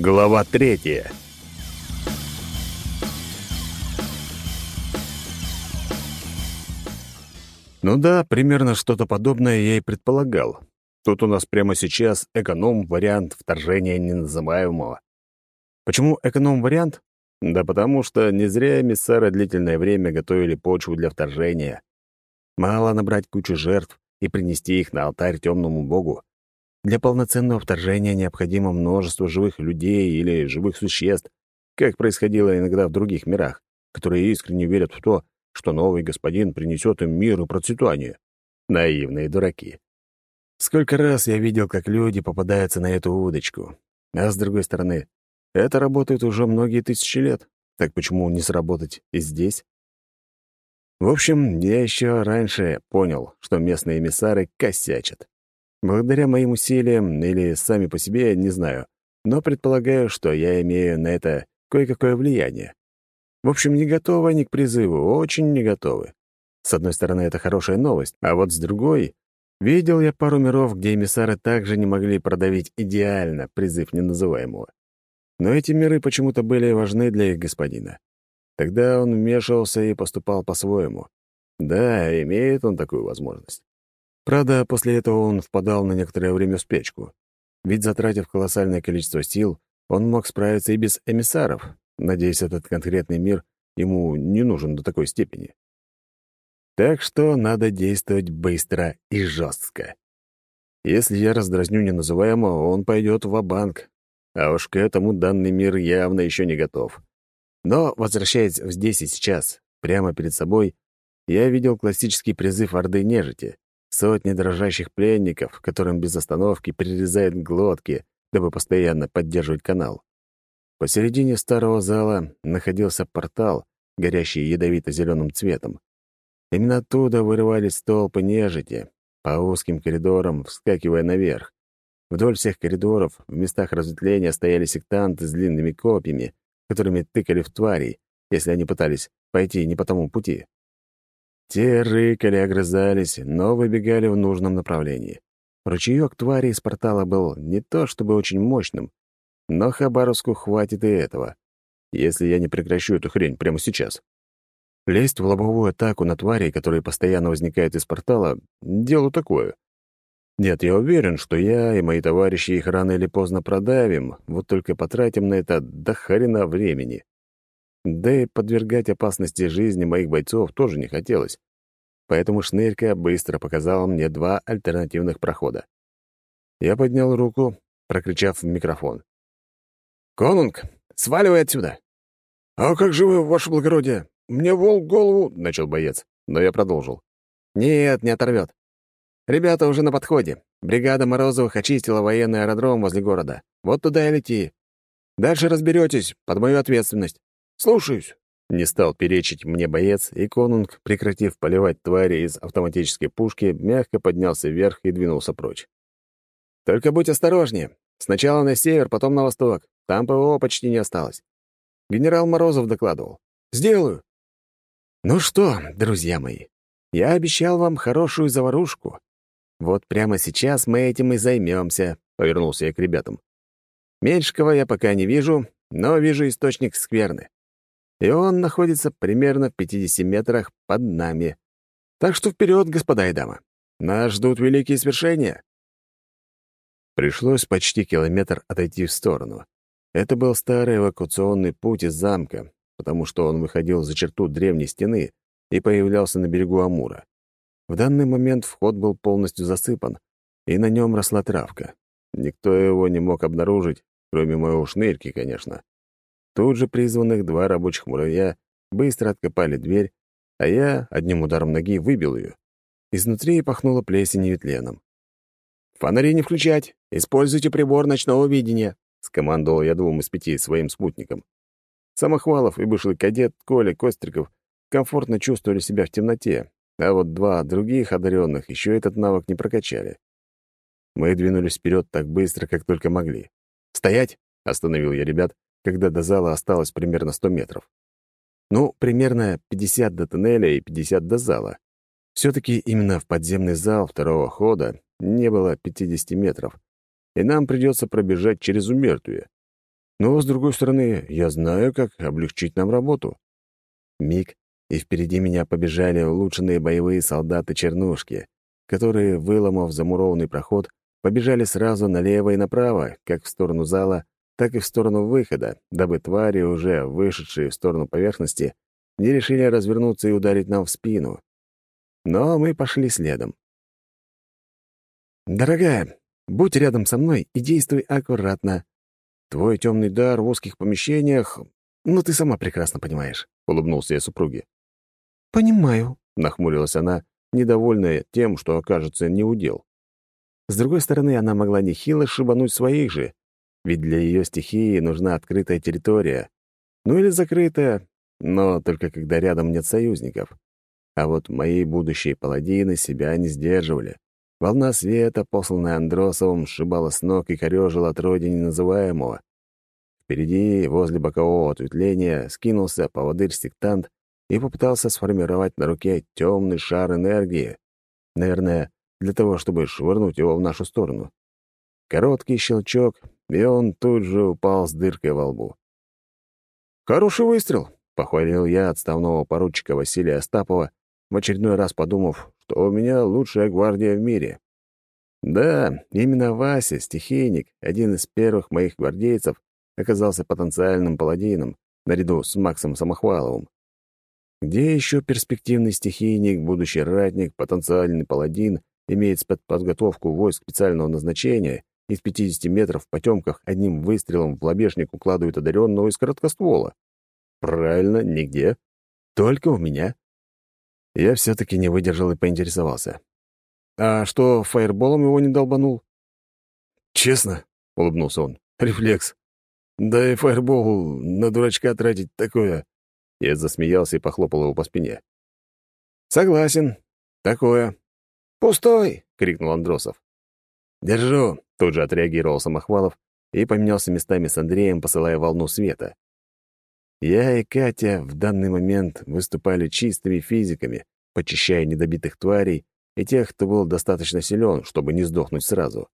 Глава третья. Ну да, примерно что-то подобное я и предполагал. Тут у нас прямо сейчас эконом-вариант вторжения неназываемого. Почему эконом-вариант? Да потому что не зря эмиссары длительное время готовили почву для вторжения. Мало набрать кучу жертв и принести их на алтарь темному богу. Для полноценного вторжения необходимо множество живых людей или живых существ, как происходило иногда в других мирах, которые искренне верят в то, что новый господин принесет им мир и процветание. Наивные дураки. Сколько раз я видел, как люди попадаются на эту удочку. А с другой стороны, это работает уже многие тысячи лет. Так почему не сработать и здесь? В общем, я еще раньше понял, что местные эмиссары косячат. Благодаря моим усилиям или сами по себе, не знаю, но предполагаю, что я имею на это кое-какое влияние. В общем, не готовы они к призыву, очень не готовы. С одной стороны, это хорошая новость, а вот с другой — видел я пару миров, где эмиссары также не могли продавить идеально призыв неназываемого. Но эти миры почему-то были важны для их господина. Тогда он вмешивался и поступал по-своему. Да, имеет он такую возможность. Правда, после этого он впадал на некоторое время в спячку. Ведь, затратив колоссальное количество сил, он мог справиться и без эмиссаров. Надеюсь, этот конкретный мир ему не нужен до такой степени. Так что надо действовать быстро и жестко. Если я раздразню неназываемого, он пойдет в банк а уж к этому данный мир явно еще не готов. Но, возвращаясь здесь и сейчас, прямо перед собой, я видел классический призыв Орды Нежити, сотни дрожащих пленников, которым без остановки перерезают глотки, дабы постоянно поддерживать канал. Посередине старого зала находился портал, горящий ядовито-зеленым цветом. Именно оттуда вырывались толпы нежити, по узким коридорам вскакивая наверх. Вдоль всех коридоров в местах разветвления стояли сектанты с длинными копьями, которыми тыкали в тварей, если они пытались пойти не по тому пути. Те рыкали, огрызались, но выбегали в нужном направлении. Ручеёк твари из портала был не то чтобы очень мощным, но Хабаровску хватит и этого, если я не прекращу эту хрень прямо сейчас. Лезть в лобовую атаку на тварей, которые постоянно возникают из портала, дело такое. Нет, я уверен, что я и мои товарищи их рано или поздно продавим, вот только потратим на это до хрена времени. Да и подвергать опасности жизни моих бойцов тоже не хотелось. Поэтому Шнырька быстро показал мне два альтернативных прохода. Я поднял руку, прокричав в микрофон. «Конунг, сваливай отсюда!» «А как же вы, ваше благородие? Мне волк голову...» — начал боец, но я продолжил. «Нет, не оторвет. Ребята уже на подходе. Бригада Морозовых очистила военный аэродром возле города. Вот туда и лети. Дальше разберетесь, под мою ответственность. Слушаюсь. Не стал перечить мне боец, и конунг, прекратив поливать твари из автоматической пушки, мягко поднялся вверх и двинулся прочь. «Только будь осторожнее. Сначала на север, потом на восток. Там ПВО почти не осталось. Генерал Морозов докладывал. Сделаю. Ну что, друзья мои, я обещал вам хорошую заварушку. «Вот прямо сейчас мы этим и займемся», — повернулся я к ребятам. «Меньшикова я пока не вижу, но вижу источник скверны. И он находится примерно в 50 метрах под нами. Так что вперед, господа и дамы. Нас ждут великие свершения». Пришлось почти километр отойти в сторону. Это был старый эвакуационный путь из замка, потому что он выходил за черту древней стены и появлялся на берегу Амура. В данный момент вход был полностью засыпан, и на нем росла травка. Никто его не мог обнаружить, кроме моего шнырки, конечно. Тут же призванных два рабочих муравья быстро откопали дверь, а я одним ударом ноги выбил ее. Изнутри пахнуло плесенью и тленом. «Фонари не включать! Используйте прибор ночного видения!» — скомандовал я двум из пяти своим спутникам. Самохвалов и бывший кадет Коля Костриков комфортно чувствовали себя в темноте, а вот два других одаренных еще этот навык не прокачали. Мы двинулись вперед так быстро, как только могли. «Стоять!» — остановил я ребят, когда до зала осталось примерно 100 метров. Ну, примерно 50 до тоннеля и 50 до зала. Все-таки именно в подземный зал второго хода не было 50 метров, и нам придется пробежать через умертвие. Но, с другой стороны, я знаю, как облегчить нам работу. Миг, и впереди меня побежали улучшенные боевые солдаты-чернушки, которые, выломав замурованный проход, побежали сразу налево и направо, как в сторону зала, так и в сторону выхода, дабы твари, уже вышедшие в сторону поверхности, не решили развернуться и ударить нам в спину. Но мы пошли следом. «Дорогая, будь рядом со мной и действуй аккуратно. Твой темный дар в узких помещениях, ну, ты сама прекрасно понимаешь», — улыбнулся я супруге. «Понимаю», — нахмурилась она, недовольная тем, что окажется неудел. С другой стороны, она могла нехило шибануть своих же, ведь для ее стихии нужна открытая территория. Ну или закрытая, но только когда рядом нет союзников. А вот мои будущие паладины себя не сдерживали. Волна света, посланная Андросовым, сшибала с ног и корёжила от родини называемого. Впереди, возле бокового ответвления, скинулся поводырь-сектант и попытался сформировать на руке темный шар энергии. Наверное, для того, чтобы швырнуть его в нашу сторону. Короткий щелчок, и он тут же упал с дыркой во лбу. «Хороший выстрел!» — похвалил я отставного поручика Василия Остапова, в очередной раз подумав, что у меня лучшая гвардия в мире. Да, именно Вася, стихийник, один из первых моих гвардейцев, оказался потенциальным паладином, наряду с Максом Самохваловым. Где еще перспективный стихийник, будущий ратник, потенциальный паладин имеет спецподготовку войск специального назначения из 50 метров в потемках одним выстрелом в лобешник укладывает одаренного из короткоствола? Правильно, нигде. Только у меня. Я все-таки не выдержал и поинтересовался. «А что, фаерболом его не долбанул?» «Честно?» — улыбнулся он. «Рефлекс. Да и фаербол на дурачка тратить такое...» Я засмеялся и похлопал его по спине. «Согласен. Такое. «Пустой!» — крикнул Андросов. «Держу!» — тут же отреагировал Самохвалов и поменялся местами с Андреем, посылая волну света. Я и Катя в данный момент выступали чистыми физиками, почищая недобитых тварей и тех, кто был достаточно силен, чтобы не сдохнуть сразу.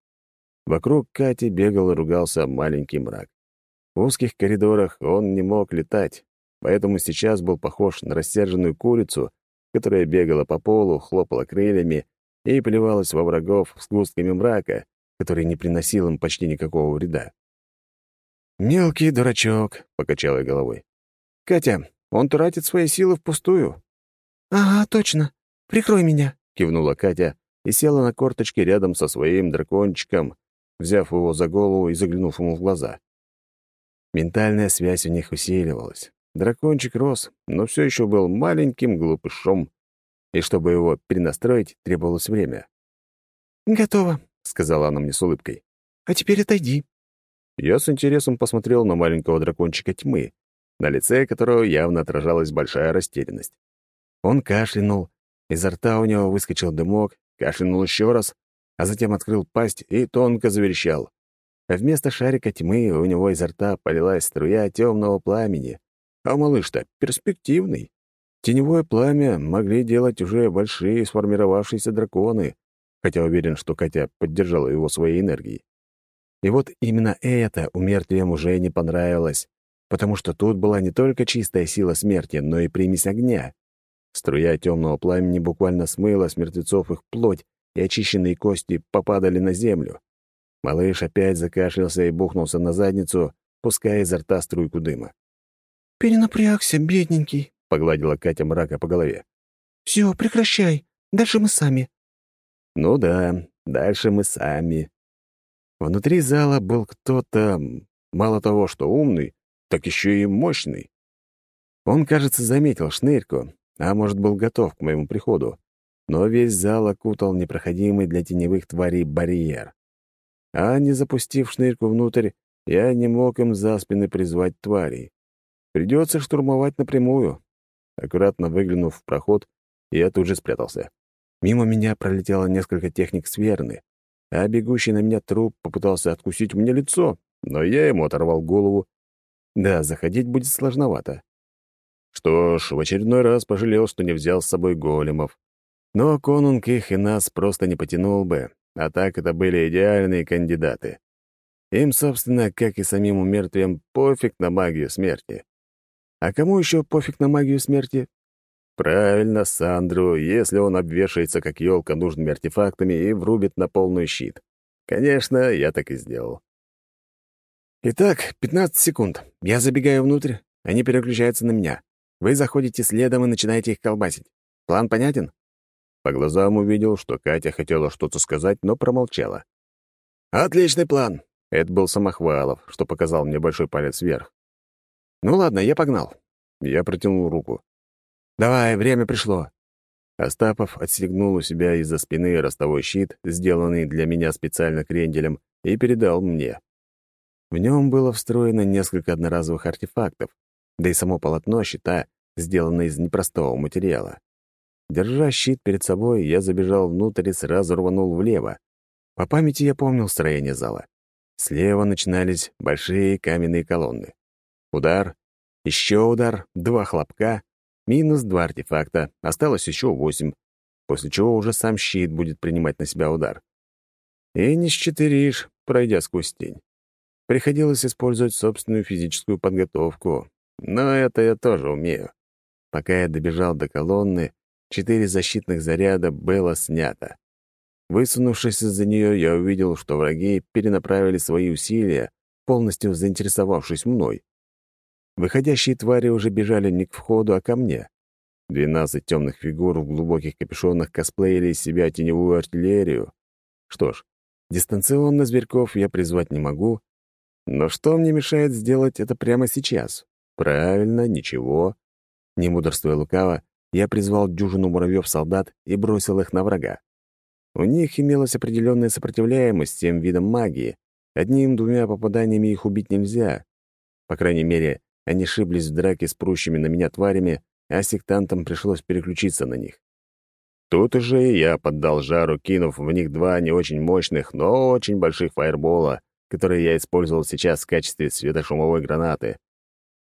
Вокруг Кати бегал и ругался маленький мрак. В узких коридорах он не мог летать, поэтому сейчас был похож на рассерженную курицу, которая бегала по полу, хлопала крыльями и плевалась во врагов с густками мрака, который не приносил им почти никакого вреда. «Мелкий дурачок», — покачал я головой. «Катя, он тратит свои силы впустую». «Ага, точно. Прикрой меня», — кивнула Катя и села на корточки рядом со своим дракончиком, взяв его за голову и заглянув ему в глаза. Ментальная связь у них усиливалась. Дракончик рос, но все еще был маленьким глупышом и чтобы его перенастроить, требовалось время. «Готово», — сказала она мне с улыбкой. «А теперь отойди». Я с интересом посмотрел на маленького дракончика тьмы, на лице которого явно отражалась большая растерянность. Он кашлянул, изо рта у него выскочил дымок, кашлянул еще раз, а затем открыл пасть и тонко заверещал. А вместо шарика тьмы у него изо рта полилась струя темного пламени. А малыш-то перспективный. Теневое пламя могли делать уже большие сформировавшиеся драконы, хотя уверен, что Катя поддержала его своей энергией. И вот именно это умертвием уже не понравилось, потому что тут была не только чистая сила смерти, но и примесь огня. Струя темного пламени буквально смыла с мертвецов их плоть, и очищенные кости попадали на землю. Малыш опять закашлялся и бухнулся на задницу, пуская изо рта струйку дыма. «Перенапрягся, бедненький», — погладила Катя мрака по голове. «Все, прекращай. Дальше мы сами». «Ну да, дальше мы сами». Внутри зала был кто-то, мало того, что умный, так еще и мощный. Он, кажется, заметил шнырьку, а может, был готов к моему приходу, но весь зал окутал непроходимый для теневых тварей барьер. А не запустив шнырьку внутрь, я не мог им за спины призвать тварей. Придется штурмовать напрямую. Аккуратно выглянув в проход, я тут же спрятался. Мимо меня пролетело несколько техник сверны, а бегущий на меня труп попытался откусить мне лицо, но я ему оторвал голову. Да, заходить будет сложновато. Что ж, в очередной раз пожалел, что не взял с собой големов. Но конунг их и нас просто не потянул бы, а так это были идеальные кандидаты. Им, собственно, как и самим умертвиям, пофиг на магию смерти. А кому еще пофиг на магию смерти? Правильно, Сандру, если он обвешается как елка нужными артефактами и врубит на полную щит. Конечно, я так и сделал. Итак, 15 секунд. Я забегаю внутрь, они переключаются на меня. Вы заходите следом и начинаете их колбасить. План понятен? По глазам увидел, что Катя хотела что-то сказать, но промолчала. «Отличный план!» — это был Самохвалов, что показал мне большой палец вверх. «Ну ладно, я погнал». Я протянул руку. «Давай, время пришло». Остапов отстегнул у себя из-за спины ростовой щит, сделанный для меня специально кренделем, и передал мне. В нем было встроено несколько одноразовых артефактов, да и само полотно щита сделано из непростого материала. Держа щит перед собой, я забежал внутрь и сразу рванул влево. По памяти я помнил строение зала. Слева начинались большие каменные колонны. Удар, еще удар, два хлопка, минус два артефакта, осталось еще восемь, после чего уже сам щит будет принимать на себя удар. И не счетыришь, пройдя сквозь тень. Приходилось использовать собственную физическую подготовку, но это я тоже умею. Пока я добежал до колонны, четыре защитных заряда было снято. Высунувшись из-за нее, я увидел, что враги перенаправили свои усилия, полностью заинтересовавшись мной. Выходящие твари уже бежали не к входу, а ко мне. Двенадцать темных фигур в глубоких капюшонах косплеили из себя теневую артиллерию. Что ж, дистанционно зверьков я призвать не могу, но что мне мешает сделать это прямо сейчас? Правильно, ничего. Не мудрствуя лукаво, я призвал дюжину муравьев-солдат и бросил их на врага. У них имелась определенная сопротивляемость тем видам магии. Одним-двумя попаданиями их убить нельзя. По крайней мере, они шиблись в драке с прущими на меня тварями, а сектантам пришлось переключиться на них. Тут уже я поддал жару, кинув в них два не очень мощных, но очень больших фаербола, которые я использовал сейчас в качестве светошумовой гранаты.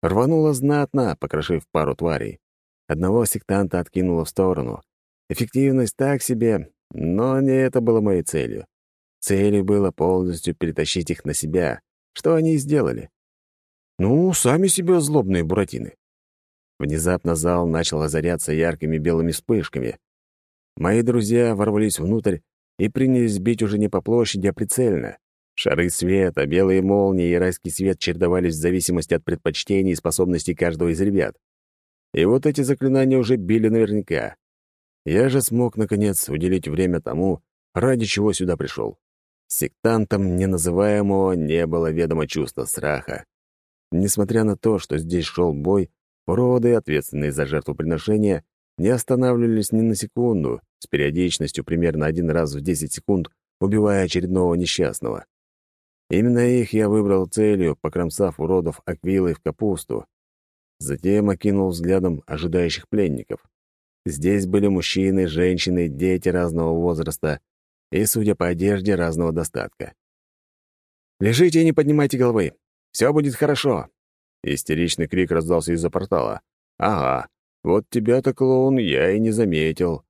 Рвануло знатно, покрошив пару тварей. Одного сектанта откинуло в сторону. Эффективность так себе, но не это было моей целью. Целью было полностью перетащить их на себя, что они и сделали. Ну, сами себе злобные буратины. Внезапно зал начал озаряться яркими белыми вспышками. Мои друзья ворвались внутрь и принялись бить уже не по площади, а прицельно. Шары света, белые молнии и райский свет чередовались в зависимости от предпочтений и способностей каждого из ребят. И вот эти заклинания уже били наверняка. Я же смог, наконец, уделить время тому, ради чего сюда пришел. Сектантам неназываемого не было ведомо чувства страха. Несмотря на то, что здесь шел бой, уроды, ответственные за жертвоприношение, не останавливались ни на секунду, с периодичностью примерно один раз в 10 секунд, убивая очередного несчастного. Именно их я выбрал целью, покромсав уродов аквилой в капусту. Затем окинул взглядом ожидающих пленников. Здесь были мужчины, женщины, дети разного возраста и, судя по одежде, разного достатка. «Лежите и не поднимайте головы. Все будет хорошо!» Истеричный крик раздался из-за портала. «Ага, вот тебя-то, клоун, я и не заметил».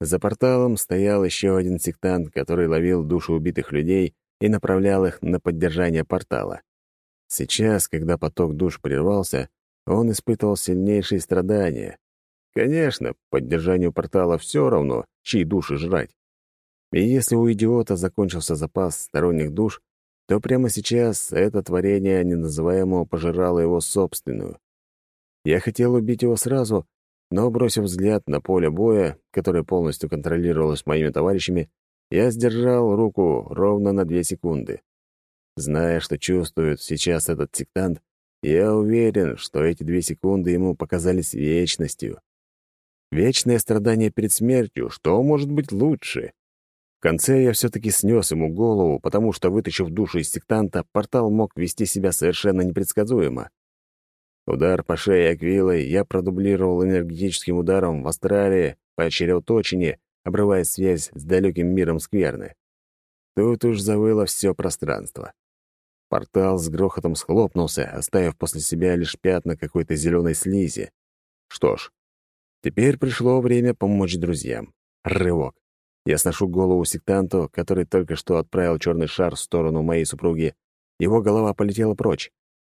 За порталом стоял еще один сектант, который ловил души убитых людей и направлял их на поддержание портала. Сейчас, когда поток душ прервался, он испытывал сильнейшие страдания. Конечно, поддержанию портала все равно, чьи души жрать. И если у идиота закончился запас сторонних душ, то прямо сейчас это творение неназываемого пожирало его собственную. Я хотел убить его сразу, но, бросив взгляд на поле боя, которое полностью контролировалось моими товарищами, я сдержал руку ровно на две секунды. Зная, что чувствует сейчас этот сектант, я уверен, что эти две секунды ему показались вечностью. Вечное страдание перед смертью, что может быть лучше? В конце я все-таки снес ему голову, потому что, вытащив душу из сектанта, портал мог вести себя совершенно непредсказуемо. Удар по шее Аквилой я продублировал энергетическим ударом в Австралии по череуточине обрывая связь с далеким миром скверны. Тут уж завыло все пространство. Портал с грохотом схлопнулся, оставив после себя лишь пятна какой-то зеленой слизи. Что ж, теперь пришло время помочь друзьям. Рывок. Я сношу голову сектанту, который только что отправил черный шар в сторону моей супруги, Его голова полетела прочь.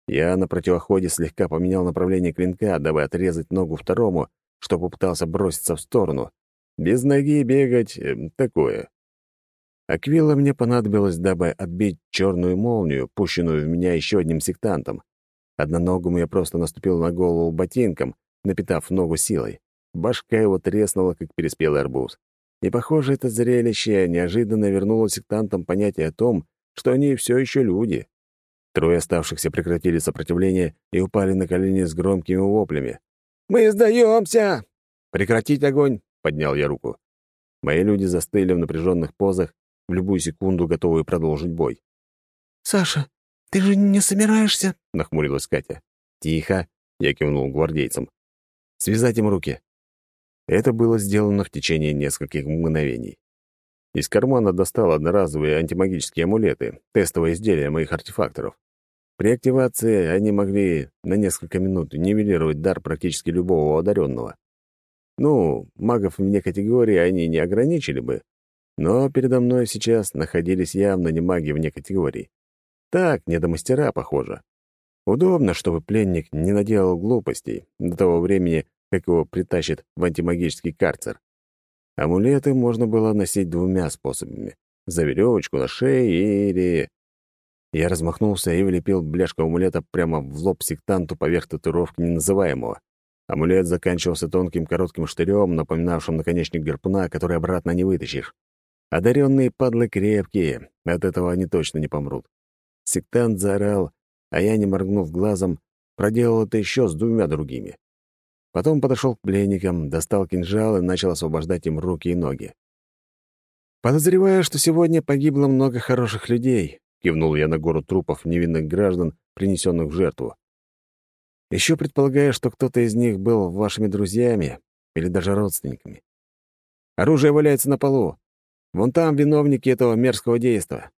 Я на противоходе слегка поменял направление клинка, дабы отрезать ногу второму, что попытался броситься в сторону. Без ноги бегать э, — такое. Аквила мне понадобилось, дабы отбить черную молнию, пущенную в меня еще одним сектантом. Одноногому я просто наступил на голову ботинком, напитав ногу силой. Башка его треснула, как переспелый арбуз. И, похоже, это зрелище неожиданно вернуло сектантам понятие о том, что они все еще люди. Трое оставшихся прекратили сопротивление и упали на колени с громкими воплями. «Мы сдаемся!» «Прекратить огонь!» — поднял я руку. Мои люди застыли в напряженных позах, в любую секунду готовые продолжить бой. «Саша, ты же не собираешься?» — нахмурилась Катя. «Тихо!» — я кивнул гвардейцам. «Связать им руки!» Это было сделано в течение нескольких мгновений. Из кармана достал одноразовые антимагические амулеты, тестовое изделие моих артефакторов. При активации они могли на несколько минут нивелировать дар практически любого одаренного. Ну, магов вне категории они не ограничили бы, но передо мной сейчас находились явно не маги вне категории. Так, не до мастера, похоже. Удобно, чтобы пленник не наделал глупостей до того времени, как его притащит в антимагический карцер. Амулеты можно было носить двумя способами — за веревочку на шее или... Я размахнулся и влепил бляшку амулета прямо в лоб сектанту поверх татуировки неназываемого. Амулет заканчивался тонким коротким штырем, напоминавшим наконечник герпуна, который обратно не вытащишь. Одаренные падлы крепкие, от этого они точно не помрут. Сектант заорал, а я, не моргнув глазом, проделал это еще с двумя другими. Потом подошел к пленникам, достал кинжал и начал освобождать им руки и ноги. «Подозреваю, что сегодня погибло много хороших людей», — кивнул я на гору трупов невинных граждан, принесенных в жертву. «Еще предполагаю, что кто-то из них был вашими друзьями или даже родственниками. Оружие валяется на полу. Вон там виновники этого мерзкого действа.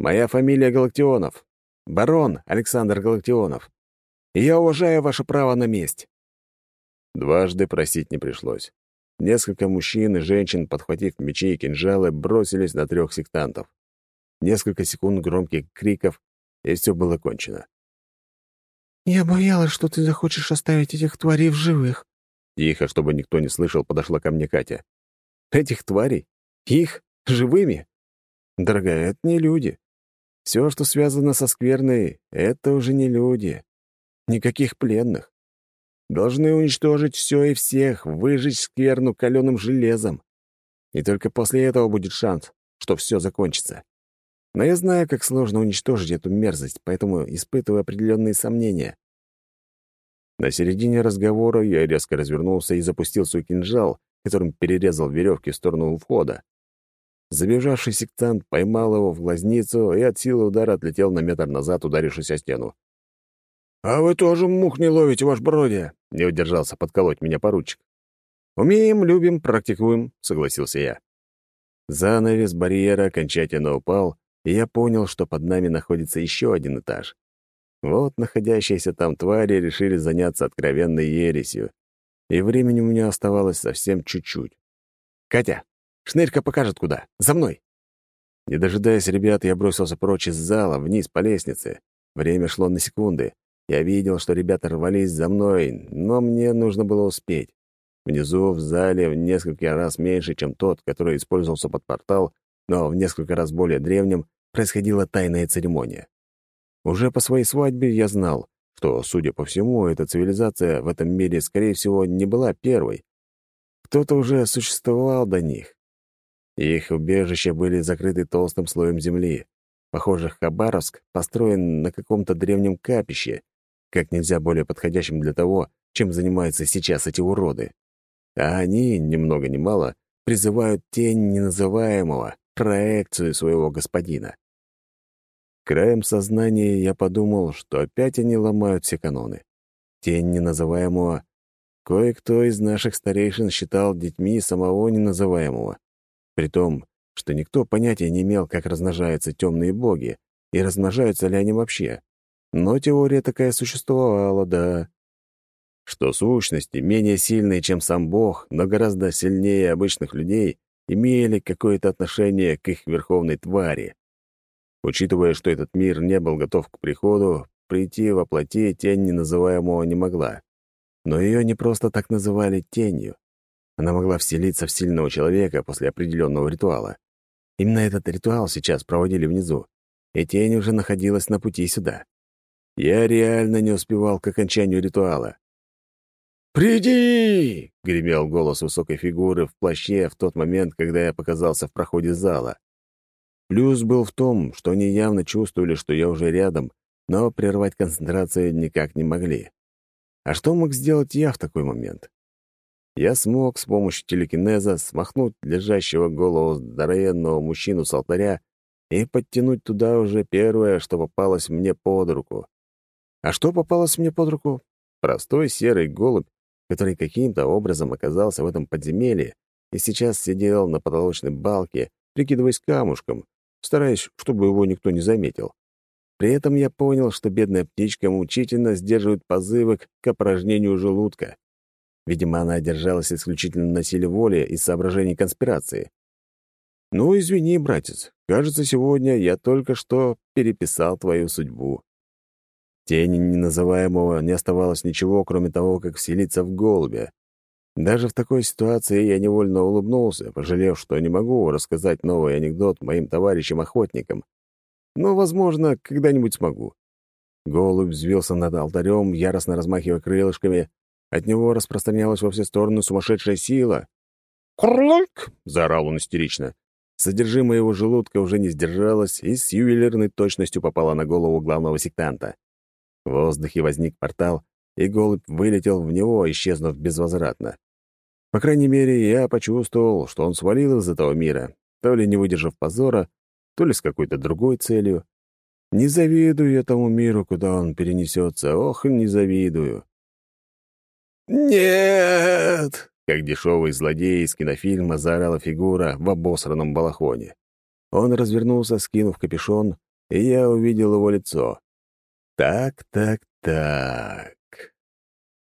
Моя фамилия Галактионов. Барон Александр Галактионов. И я уважаю ваше право на месть. Дважды просить не пришлось. Несколько мужчин и женщин, подхватив мечи и кинжалы, бросились на трех сектантов. Несколько секунд громких криков, и все было кончено. «Я боялась, что ты захочешь оставить этих тварей в живых». Тихо, чтобы никто не слышал, подошла ко мне Катя. «Этих тварей? Их? Живыми? Дорогая, это не люди. Все, что связано со скверной, это уже не люди. Никаких пленных. Должны уничтожить все и всех, выжечь скверну каленым железом. И только после этого будет шанс, что все закончится. Но я знаю, как сложно уничтожить эту мерзость, поэтому испытываю определенные сомнения. На середине разговора я резко развернулся и запустил свой кинжал, которым перерезал веревки в сторону входа. Забежавший сектант поймал его в глазницу и от силы удара отлетел на метр назад, ударившись о стену. «А вы тоже мух не ловите, ваш бродя!» — не удержался подколоть меня поручик. «Умеем, любим, практикуем», — согласился я. Занавес барьера окончательно упал, и я понял, что под нами находится еще один этаж. Вот находящиеся там твари решили заняться откровенной ересью, и времени у меня оставалось совсем чуть-чуть. «Катя, шнырька покажет куда. За мной!» Не дожидаясь ребят, я бросился прочь из зала, вниз по лестнице. Время шло на секунды. Я видел, что ребята рвались за мной, но мне нужно было успеть. Внизу, в зале, в несколько раз меньше, чем тот, который использовался под портал, но в несколько раз более древнем, происходила тайная церемония. Уже по своей свадьбе я знал, что, судя по всему, эта цивилизация в этом мире, скорее всего, не была первой. Кто-то уже существовал до них. Их убежища были закрыты толстым слоем земли. Похоже, Хабаровск построен на каком-то древнем капище, как нельзя более подходящим для того, чем занимаются сейчас эти уроды. А они, ни много ни мало, призывают тень неназываемого, проекцию своего господина. Краем сознания я подумал, что опять они ломают все каноны. Тень неназываемого кое-кто из наших старейшин считал детьми самого неназываемого. При том, что никто понятия не имел, как размножаются темные боги и размножаются ли они вообще. Но теория такая существовала, да. Что сущности, менее сильные, чем сам Бог, но гораздо сильнее обычных людей, имели какое-то отношение к их верховной твари. Учитывая, что этот мир не был готов к приходу, прийти во плоти тень неназываемого не могла. Но ее не просто так называли тенью. Она могла вселиться в сильного человека после определенного ритуала. Именно этот ритуал сейчас проводили внизу, и тень уже находилась на пути сюда. Я реально не успевал к окончанию ритуала. «Приди!» — гремел голос высокой фигуры в плаще в тот момент, когда я показался в проходе зала. Плюс был в том, что они явно чувствовали, что я уже рядом, но прервать концентрацию никак не могли. А что мог сделать я в такой момент? Я смог с помощью телекинеза смахнуть лежащего голову здоровенного мужчину с алтаря и подтянуть туда уже первое, что попалось мне под руку. А что попалось мне под руку? Простой серый голубь, который каким-то образом оказался в этом подземелье и сейчас сидел на потолочной балке, прикидываясь камушком, стараясь, чтобы его никто не заметил. При этом я понял, что бедная птичка мучительно сдерживает позывы к опорожнению желудка. Видимо, она держалась исключительно на силе воли и соображений конспирации. «Ну, извини, братец, кажется, сегодня я только что переписал твою судьбу». Тени неназываемого не оставалось ничего, кроме того, как вселиться в голубя. Даже в такой ситуации я невольно улыбнулся, пожалев, что не могу рассказать новый анекдот моим товарищам-охотникам. Но, возможно, когда-нибудь смогу. Голубь взвился над алтарем, яростно размахивая крылышками. От него распространялась во все стороны сумасшедшая сила. «Крлык!» — заорал он истерично. Содержимое его желудка уже не сдержалось и с ювелирной точностью попало на голову главного сектанта. В воздухе возник портал, и голубь вылетел в него, исчезнув безвозвратно. По крайней мере, я почувствовал, что он свалил из этого мира, то ли не выдержав позора, то ли с какой-то другой целью. Не завидую этому миру, куда он перенесется, ох, не завидую. «Нет!» — как дешевый злодей из кинофильма заорала фигура в обосранном балахоне. Он развернулся, скинув капюшон, и я увидел его лицо. «Так, так, так...»